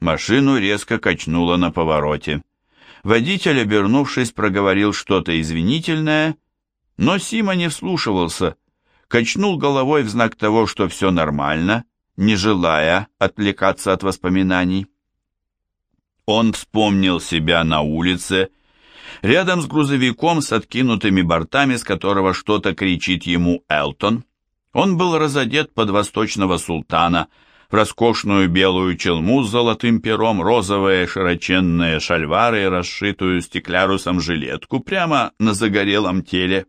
Машину резко качнуло на повороте. Водитель, обернувшись, проговорил что-то извинительное, но Сима не вслушивался, качнул головой в знак того, что все нормально, не желая отвлекаться от воспоминаний. Он вспомнил себя на улице, рядом с грузовиком с откинутыми бортами, с которого что-то кричит ему Элтон. Он был разодет под восточного султана, в роскошную белую челму с золотым пером, розовые широченные шальвары и расшитую стеклярусом жилетку прямо на загорелом теле.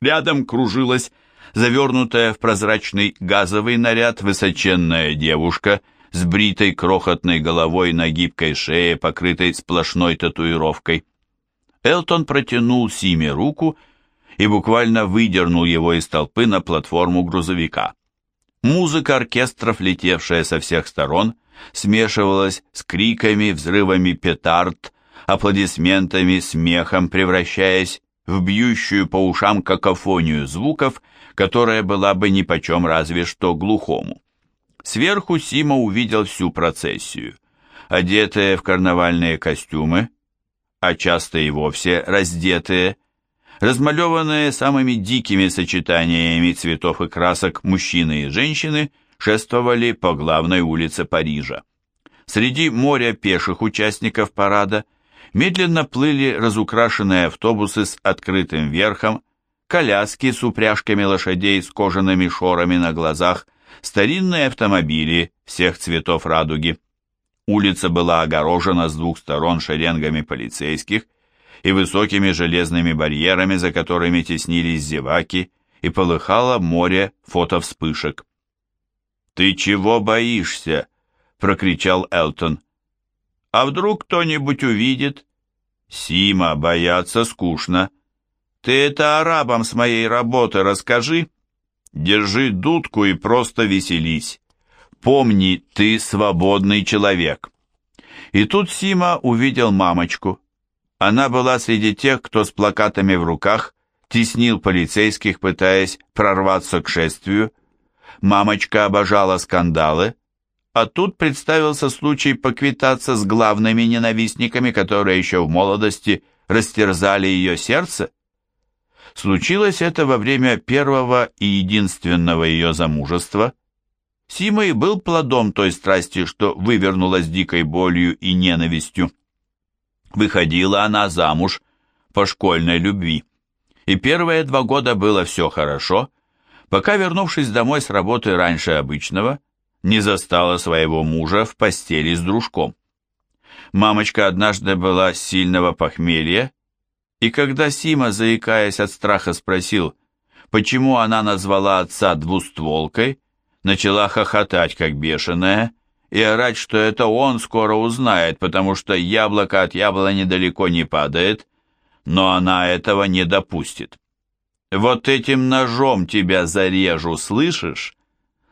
Рядом кружилась завернутая в прозрачный газовый наряд высоченная девушка с бритой крохотной головой на гибкой шее, покрытой сплошной татуировкой. Элтон протянул Симе руку и буквально выдернул его из толпы на платформу грузовика. Музыка оркестров, летевшая со всех сторон, смешивалась с криками, взрывами петард, аплодисментами, смехом, превращаясь в бьющую по ушам какофонию звуков, которая была бы нипочем разве что глухому. Сверху Сима увидел всю процессию. Одетые в карнавальные костюмы, а часто и вовсе раздетые, размалеванные самыми дикими сочетаниями цветов и красок мужчины и женщины, шествовали по главной улице Парижа. Среди моря пеших участников парада медленно плыли разукрашенные автобусы с открытым верхом, коляски с упряжками лошадей с кожаными шорами на глазах, старинные автомобили всех цветов радуги. Улица была огорожена с двух сторон шеренгами полицейских и высокими железными барьерами, за которыми теснились зеваки, и полыхало море фотовспышек. «Ты чего боишься?» — прокричал Элтон. «А вдруг кто-нибудь увидит?» «Сима, бояться скучно. Ты это арабам с моей работы расскажи. Держи дудку и просто веселись. Помни, ты свободный человек». И тут Сима увидел мамочку. Она была среди тех, кто с плакатами в руках теснил полицейских, пытаясь прорваться к шествию. Мамочка обожала скандалы, а тут представился случай поквитаться с главными ненавистниками, которые еще в молодости растерзали ее сердце. Случилось это во время первого и единственного ее замужества. Сима и был плодом той страсти, что вывернулась дикой болью и ненавистью. Выходила она замуж по школьной любви. И первые два года было все хорошо, пока, вернувшись домой с работы раньше обычного, не застала своего мужа в постели с дружком. Мамочка однажды была сильного похмелья, и когда Сима, заикаясь от страха, спросил, почему она назвала отца двустволкой, начала хохотать, как бешеная, и орать, что это он скоро узнает, потому что яблоко от яблони далеко не падает, но она этого не допустит. «Вот этим ножом тебя зарежу, слышишь?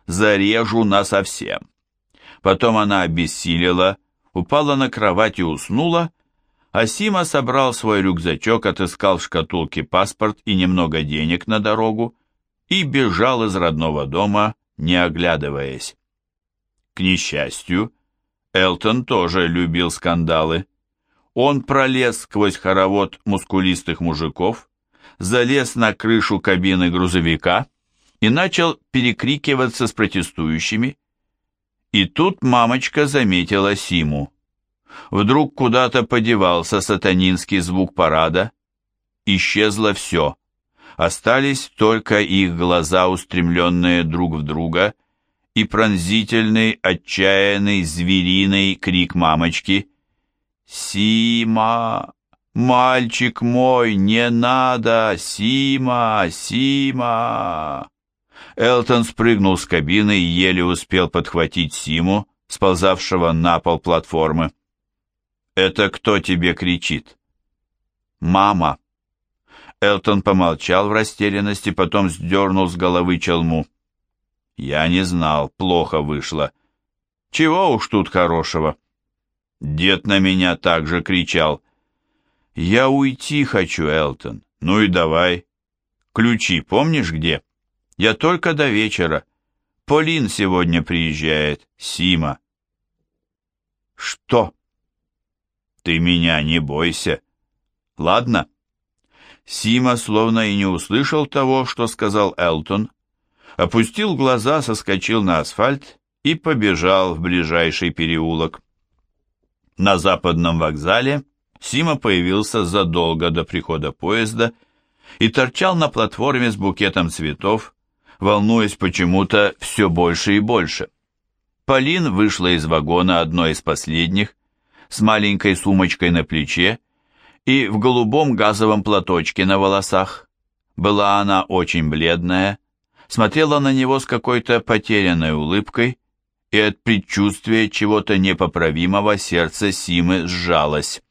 Зарежу насовсем». Потом она обессилила, упала на кровать и уснула, а Сима собрал свой рюкзачок, отыскал в шкатулке паспорт и немного денег на дорогу и бежал из родного дома, не оглядываясь. К несчастью, Элтон тоже любил скандалы. Он пролез сквозь хоровод мускулистых мужиков, залез на крышу кабины грузовика и начал перекрикиваться с протестующими. И тут мамочка заметила Симу. Вдруг куда-то подевался сатанинский звук парада. Исчезло все. Остались только их глаза, устремленные друг в друга, и пронзительный, отчаянный, звериный крик мамочки. «Сима! Мальчик мой, не надо! Сима! Сима!» Элтон спрыгнул с кабины и еле успел подхватить Симу, сползавшего на пол платформы. «Это кто тебе кричит?» «Мама!» Элтон помолчал в растерянности, потом сдернул с головы челму. Я не знал, плохо вышло. Чего уж тут хорошего? Дед на меня также кричал. Я уйти хочу, Элтон. Ну и давай. Ключи помнишь где? Я только до вечера. Полин сегодня приезжает, Сима. что? Ты меня не бойся. Ладно? Сима словно и не услышал того, что сказал Элтон, опустил глаза, соскочил на асфальт и побежал в ближайший переулок. На западном вокзале Сима появился задолго до прихода поезда и торчал на платформе с букетом цветов, волнуясь почему-то все больше и больше. Полин вышла из вагона одной из последних, с маленькой сумочкой на плече и в голубом газовом платочке на волосах. Была она очень бледная, смотрела на него с какой-то потерянной улыбкой, и от предчувствия чего-то непоправимого сердце Симы сжалось.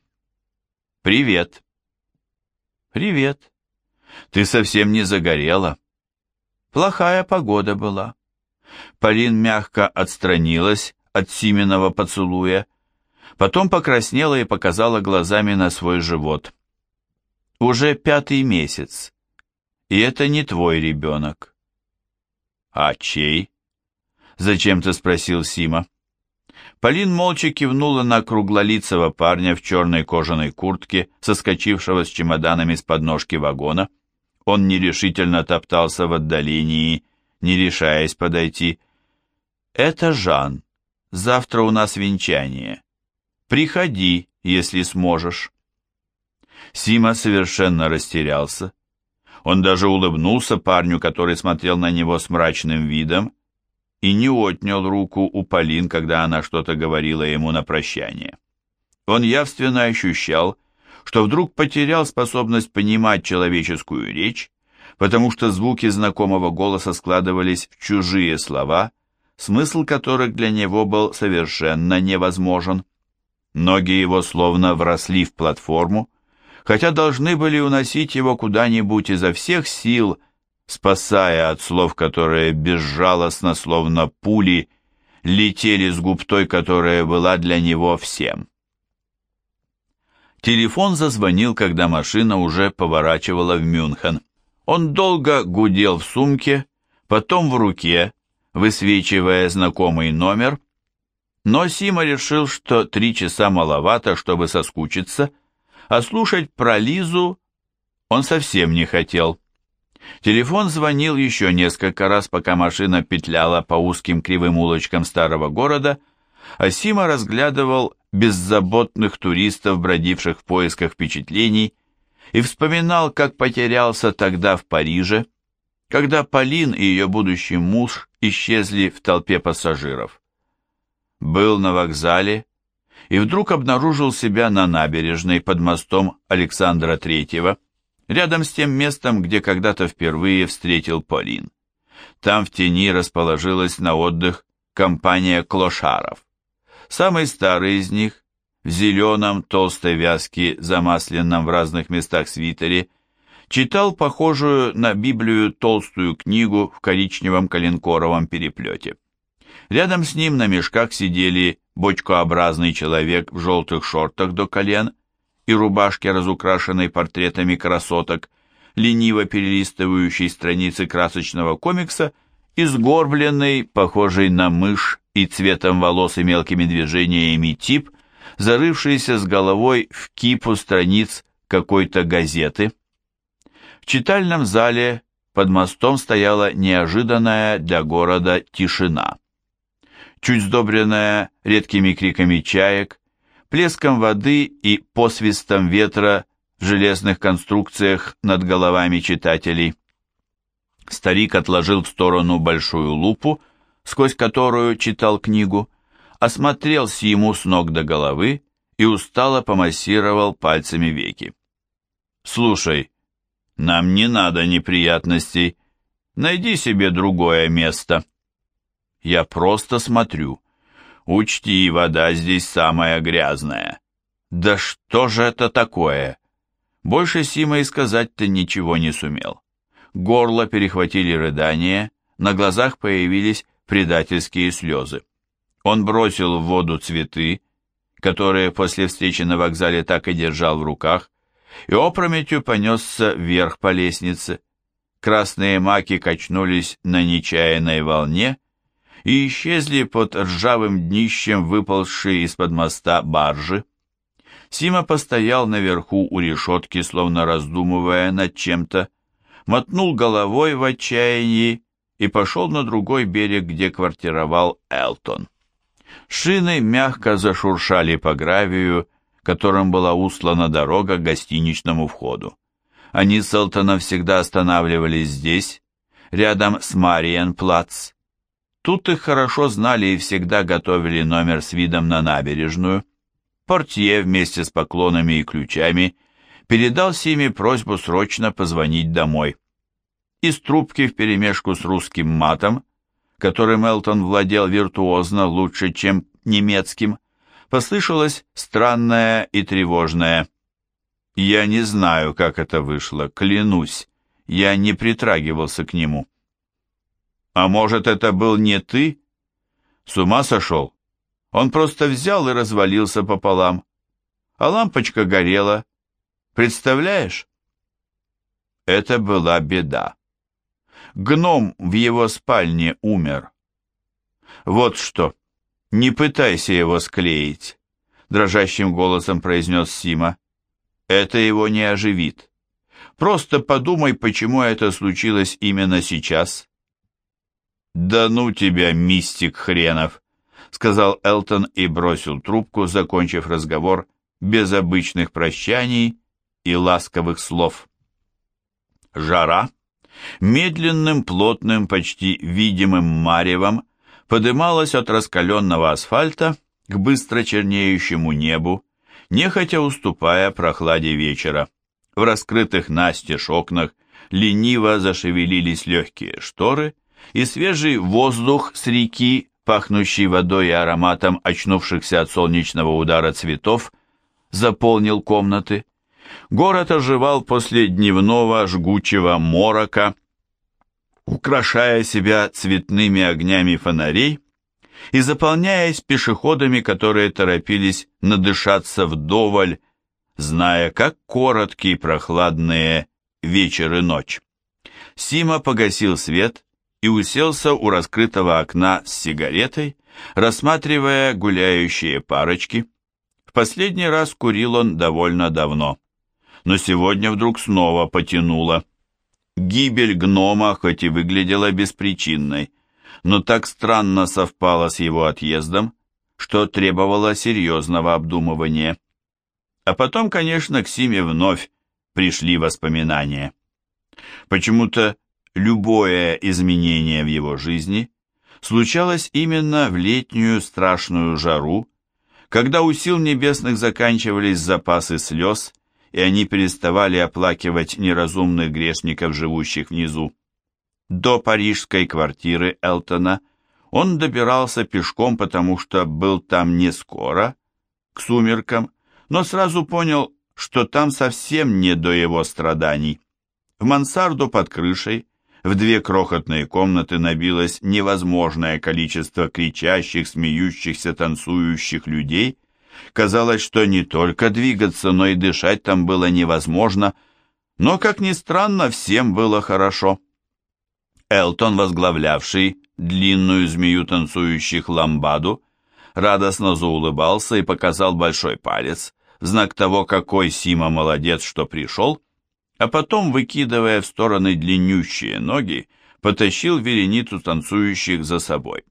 «Привет!» «Привет! Ты совсем не загорела?» «Плохая погода была». Полин мягко отстранилась от Симиного поцелуя, потом покраснела и показала глазами на свой живот. «Уже пятый месяц, и это не твой ребенок». «А чей?» — зачем-то спросил Сима. Полин молча кивнула на круглолицего парня в черной кожаной куртке, соскочившего с чемоданами с подножки вагона. Он нерешительно топтался в отдалении, не решаясь подойти. «Это Жан. Завтра у нас венчание. Приходи, если сможешь». Сима совершенно растерялся. Он даже улыбнулся парню, который смотрел на него с мрачным видом, и не отнял руку у Полин, когда она что-то говорила ему на прощание. Он явственно ощущал, что вдруг потерял способность понимать человеческую речь, потому что звуки знакомого голоса складывались в чужие слова, смысл которых для него был совершенно невозможен. Ноги его словно вросли в платформу, хотя должны были уносить его куда-нибудь изо всех сил, спасая от слов, которые безжалостно, словно пули, летели с губ той, которая была для него всем. Телефон зазвонил, когда машина уже поворачивала в Мюнхен. Он долго гудел в сумке, потом в руке, высвечивая знакомый номер, но Сима решил, что три часа маловато, чтобы соскучиться, а слушать про Лизу он совсем не хотел. Телефон звонил еще несколько раз, пока машина петляла по узким кривым улочкам старого города, а Сима разглядывал беззаботных туристов, бродивших в поисках впечатлений, и вспоминал, как потерялся тогда в Париже, когда Полин и ее будущий муж исчезли в толпе пассажиров. Был на вокзале и вдруг обнаружил себя на набережной под мостом Александра Третьего, рядом с тем местом, где когда-то впервые встретил Полин. Там в тени расположилась на отдых компания клошаров. Самый старый из них, в зеленом, толстой вязке, замасленном в разных местах свитере, читал похожую на Библию толстую книгу в коричневом коленкоровом переплете. Рядом с ним на мешках сидели бочкообразный человек в желтых шортах до колен и рубашке, разукрашенной портретами красоток, лениво перелистывающей страницы красочного комикса, и сгорбленный, похожий на мышь и цветом волос и мелкими движениями тип, зарывшийся с головой в кипу страниц какой-то газеты. В читальном зале под мостом стояла неожиданная для города тишина. Чуть сдобренная редкими криками чаек, плеском воды и посвистом ветра в железных конструкциях над головами читателей. Старик отложил в сторону большую лупу, сквозь которую читал книгу, осмотрел Симу с ног до головы и устало помассировал пальцами веки. «Слушай, нам не надо неприятностей. Найди себе другое место». «Я просто смотрю», Учти, вода здесь самая грязная. Да что же это такое? Больше Сима и сказать-то ничего не сумел. Горло перехватили рыдания, на глазах появились предательские слезы. Он бросил в воду цветы, которые после встречи на вокзале так и держал в руках, и опрометью понесся вверх по лестнице. Красные маки качнулись на нечаянной волне, и исчезли под ржавым днищем выползшие из-под моста баржи. Сима постоял наверху у решетки, словно раздумывая над чем-то, мотнул головой в отчаянии и пошел на другой берег, где квартировал Элтон. Шины мягко зашуршали по гравию, которым была услана дорога к гостиничному входу. Они с Элтоном всегда останавливались здесь, рядом с Мариен-Плац. Тут их хорошо знали и всегда готовили номер с видом на набережную. Портье вместе с поклонами и ключами передал Симе просьбу срочно позвонить домой. Из трубки вперемешку с русским матом, которым Элтон владел виртуозно лучше, чем немецким, послышалось странное и тревожное. «Я не знаю, как это вышло, клянусь, я не притрагивался к нему». «А может, это был не ты?» «С ума сошел?» Он просто взял и развалился пополам. А лампочка горела, Представляешь? Это была беда. Гном в его спальне умер. Вот что, не пытайся его склеить, дрожащим голосом произнес Сима. Это его не оживит. Просто подумай, почему это случилось именно сейчас. Да ну тебя, мистик хренов, сказал Элтон и бросил трубку, закончив разговор без обычных прощаний и ласковых слов. Жара медленным, плотным, почти видимым маревом подымалась от раскаленного асфальта к быстро чернеющему небу, нехотя уступая прохладе вечера. В раскрытых настежь окнах лениво зашевелились легкие шторы, и свежий воздух с реки, пахнущий водой и ароматом очнувшихся от солнечного удара цветов, заполнил комнаты. Город оживал после дневного жгучего морока, украшая себя цветными огнями фонарей и заполняясь пешеходами, которые торопились надышаться вдоволь, зная, как короткие прохладные вечер и ночь. Сима погасил свет и уселся у раскрытого окна с сигаретой, рассматривая гуляющие парочки. В последний раз курил он довольно давно но сегодня вдруг снова потянуло. Гибель гнома хоть и выглядела беспричинной, но так странно совпала с его отъездом, что требовало серьезного обдумывания. А потом, конечно, к Симе вновь пришли воспоминания. Почему-то любое изменение в его жизни случалось именно в летнюю страшную жару, когда у сил небесных заканчивались запасы слез, и они переставали оплакивать неразумных грешников, живущих внизу. До парижской квартиры Элтона он добирался пешком, потому что был там не скоро, к сумеркам, но сразу понял, что там совсем не до его страданий. В мансарду под крышей в две крохотные комнаты набилось невозможное количество кричащих, смеющихся, танцующих людей, Казалось, что не только двигаться, но и дышать там было невозможно, но, как ни странно, всем было хорошо. Элтон, возглавлявший длинную змею танцующих ламбаду, радостно заулыбался и показал большой палец, в знак того, какой Сима молодец, что пришел, а потом, выкидывая в стороны длиннющие ноги, потащил вереницу танцующих за собой.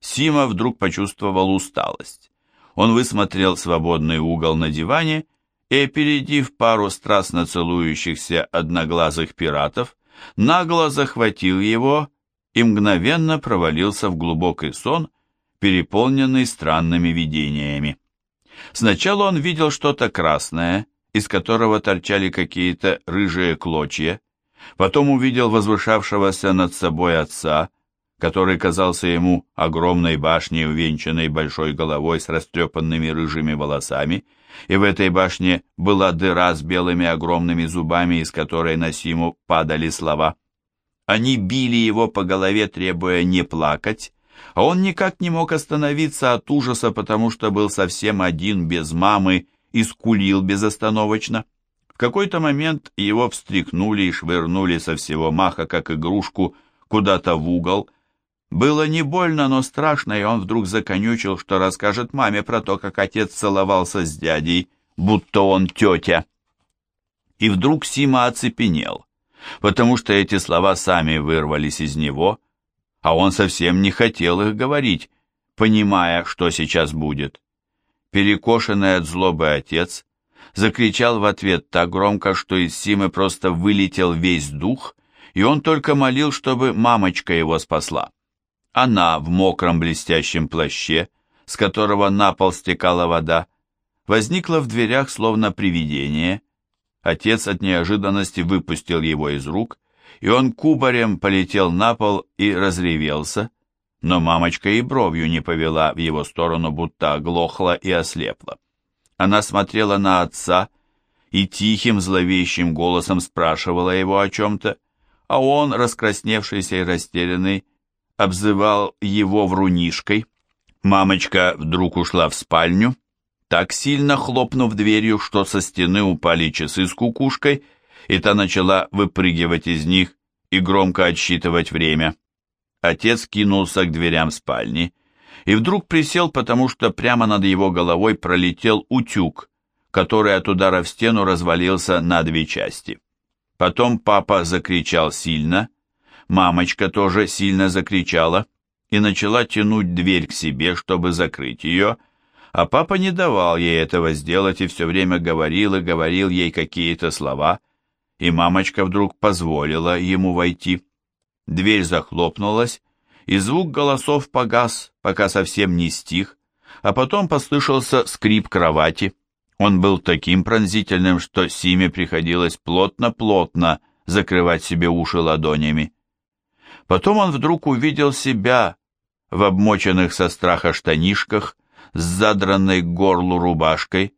Сима вдруг почувствовал усталость. Он высмотрел свободный угол на диване и, опередив пару страстно целующихся одноглазых пиратов, нагло захватил его и мгновенно провалился в глубокий сон, переполненный странными видениями. Сначала он видел что-то красное, из которого торчали какие-то рыжие клочья, потом увидел возвышавшегося над собой отца, который казался ему огромной башней, увенчанной большой головой с растрепанными рыжими волосами, и в этой башне была дыра с белыми огромными зубами, из которой на Симу падали слова. Они били его по голове, требуя не плакать, а он никак не мог остановиться от ужаса, потому что был совсем один, без мамы, и скулил безостановочно. В какой-то момент его встряхнули и швырнули со всего маха, как игрушку, куда-то в угол, Было не больно, но страшно, и он вдруг законючил, что расскажет маме про то, как отец целовался с дядей, будто он тетя. И вдруг Сима оцепенел, потому что эти слова сами вырвались из него, а он совсем не хотел их говорить, понимая, что сейчас будет. Перекошенный от злобы отец закричал в ответ так громко, что из Симы просто вылетел весь дух, и он только молил, чтобы мамочка его спасла. Она в мокром блестящем плаще, с которого на пол стекала вода, возникла в дверях словно привидение. Отец от неожиданности выпустил его из рук, и он кубарем полетел на пол и разревелся, но мамочка и бровью не повела в его сторону, будто оглохла и ослепла. Она смотрела на отца и тихим зловещим голосом спрашивала его о чем-то, а он, раскрасневшийся и растерянный, обзывал его врунишкой. Мамочка вдруг ушла в спальню, так сильно хлопнув дверью, что со стены упали часы с кукушкой, и та начала выпрыгивать из них и громко отсчитывать время. Отец кинулся к дверям спальни и вдруг присел, потому что прямо над его головой пролетел утюг, который от удара в стену развалился на две части. Потом папа закричал сильно, мамочка тоже сильно закричала и начала тянуть дверь к себе, чтобы закрыть ее, а папа не давал ей этого сделать и все время говорил и говорил ей какие-то слова, и мамочка вдруг позволила ему войти. Дверь захлопнулась, и звук голосов погас, пока совсем не стих, а потом послышался скрип кровати. Он был таким пронзительным, что Симе приходилось плотно-плотно закрывать себе уши ладонями. Потом он вдруг увидел себя в обмоченных со страха штанишках, с задранной к горлу рубашкой,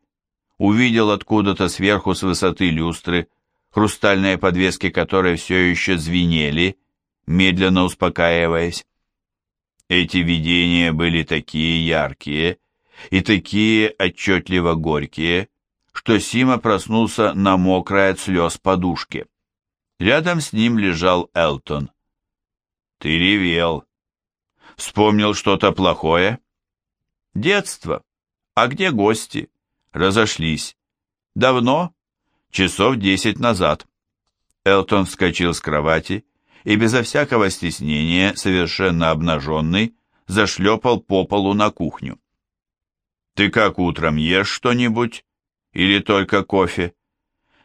увидел откуда-то сверху с высоты люстры, хрустальные подвески которой все еще звенели, медленно успокаиваясь. Эти видения были такие яркие и такие отчетливо горькие, что Сима проснулся на мокрой от слез подушке. Рядом с ним лежал Элтон. «Ты ревел. Вспомнил что-то плохое?» «Детство. А где гости?» «Разошлись. Давно?» «Часов десять назад». Элтон вскочил с кровати и безо всякого стеснения, совершенно обнаженный, зашлепал по полу на кухню. «Ты как утром ешь что-нибудь? Или только кофе?»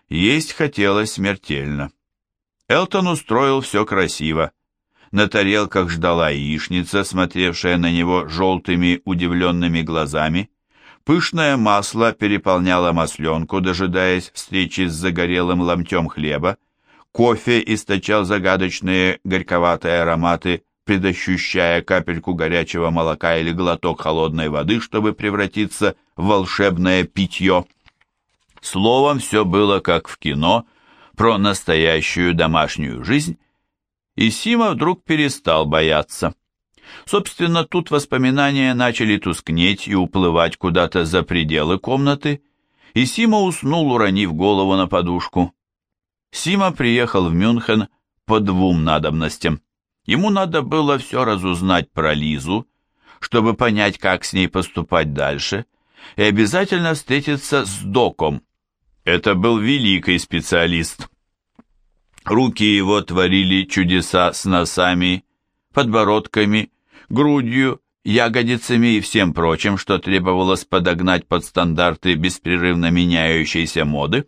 Есть хотелось смертельно. Элтон устроил все красиво. На тарелках ждала яичница, смотревшая на него желтыми удивленными глазами. Пышное масло переполняло масленку, дожидаясь встречи с загорелым ломтем хлеба. Кофе источал загадочные горьковатые ароматы, предощущая капельку горячего молока или глоток холодной воды, чтобы превратиться в волшебное питье. Словом, все было как в кино, про настоящую домашнюю жизнь, и Сима вдруг перестал бояться. Собственно, тут воспоминания начали тускнеть и уплывать куда-то за пределы комнаты, и Сима уснул, уронив голову на подушку. Сима приехал в Мюнхен по двум надобностям. Ему надо было все разузнать про Лизу, чтобы понять, как с ней поступать дальше, и обязательно встретиться с доком. Это был великий специалист. Руки его творили чудеса с носами, подбородками, грудью, ягодицами и всем прочим, что требовалось подогнать под стандарты беспрерывно меняющейся моды.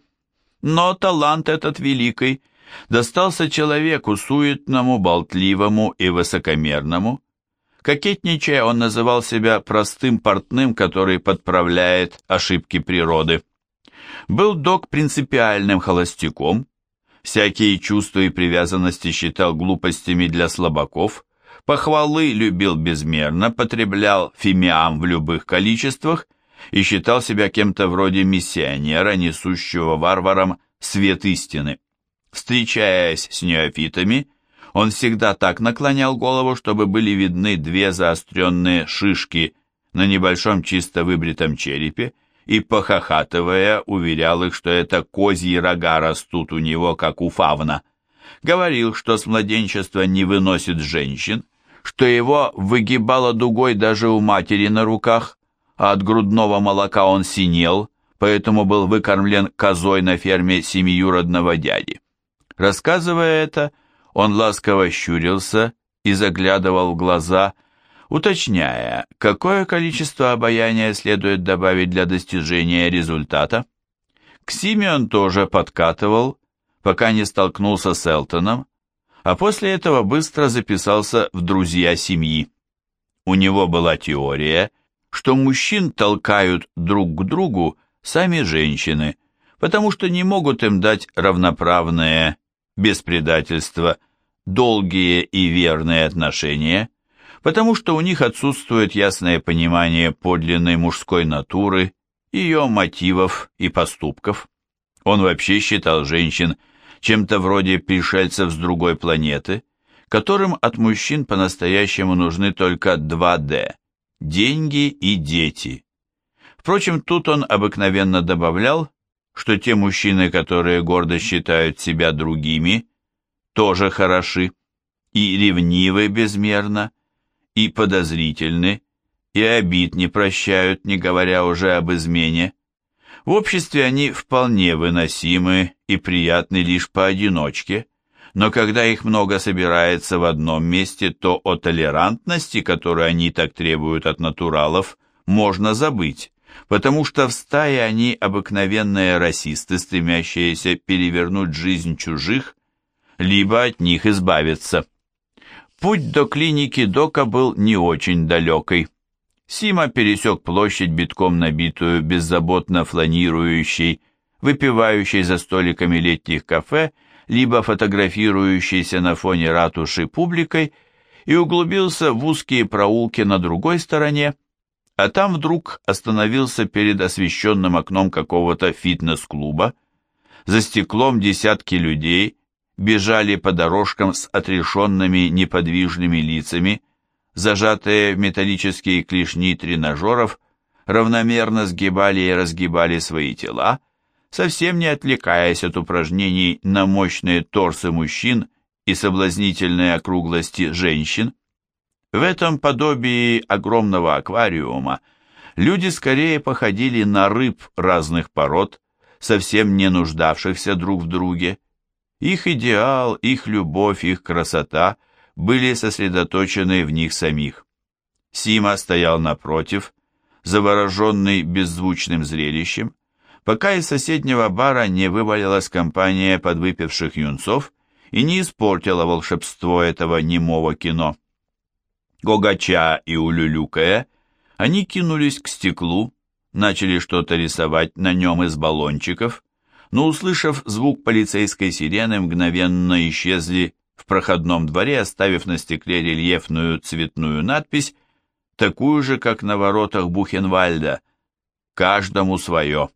Но талант этот великий достался человеку суетному, болтливому и высокомерному. Кокетничая, он называл себя простым портным, который подправляет ошибки природы. Был док принципиальным холостяком, всякие чувства и привязанности считал глупостями для слабаков, похвалы любил безмерно, потреблял фимиам в любых количествах и считал себя кем-то вроде миссионера, несущего варварам свет истины. Встречаясь с неофитами, он всегда так наклонял голову, чтобы были видны две заостренные шишки на небольшом чисто выбритом черепе, и, похохатывая, уверял их, что это козьи рога растут у него, как у фавна. Говорил, что с младенчества не выносит женщин, что его выгибало дугой даже у матери на руках, а от грудного молока он синел, поэтому был выкормлен козой на ферме семиюродного дяди. Рассказывая это, он ласково щурился и заглядывал в глаза, уточняя, какое количество обаяния следует добавить для достижения результата. К Симе он тоже подкатывал, пока не столкнулся с Элтоном, а после этого быстро записался в друзья семьи. У него была теория, что мужчин толкают друг к другу сами женщины, потому что не могут им дать равноправные, без предательства, долгие и верные отношения, потому что у них отсутствует ясное понимание подлинной мужской натуры, ее мотивов и поступков. Он вообще считал женщин чем-то вроде пришельцев с другой планеты, которым от мужчин по-настоящему нужны только 2D – деньги и дети. Впрочем, тут он обыкновенно добавлял, что те мужчины, которые гордо считают себя другими, тоже хороши, и ревнивы безмерно, и подозрительны, и обид не прощают, не говоря уже об измене. В обществе они вполне выносимы и приятны лишь поодиночке, но когда их много собирается в одном месте, то о толерантности, которую они так требуют от натуралов, можно забыть, потому что в стае они обыкновенные расисты, стремящиеся перевернуть жизнь чужих, либо от них избавиться. Путь до клиники Дока был не очень далекой. Сима пересек площадь, битком набитую, беззаботно фланирующей, выпивающей за столиками летних кафе, либо фотографирующейся на фоне ратуши публикой, и углубился в узкие проулки на другой стороне, а там вдруг остановился перед освещенным окном какого-то фитнес-клуба. За стеклом десятки людей бежали по дорожкам с отрешенными неподвижными лицами, зажатые в металлические клешни тренажеров, равномерно сгибали и разгибали свои тела, совсем не отвлекаясь от упражнений на мощные торсы мужчин и соблазнительные округлости женщин. В этом подобии огромного аквариума люди скорее походили на рыб разных пород, совсем не нуждавшихся друг в друге. Их идеал, их любовь, их красота – были сосредоточены в них самих. Сима стоял напротив, завороженный беззвучным зрелищем, пока из соседнего бара не вывалилась компания подвыпивших юнцов и не испортила волшебство этого немого кино. Гогача и улюлюкая, они кинулись к стеклу, начали что-то рисовать на нем из баллончиков, но, услышав звук полицейской сирены, мгновенно исчезли в проходном дворе, оставив на стекле рельефную цветную надпись, такую же, как на воротах Бухенвальда «Каждому свое».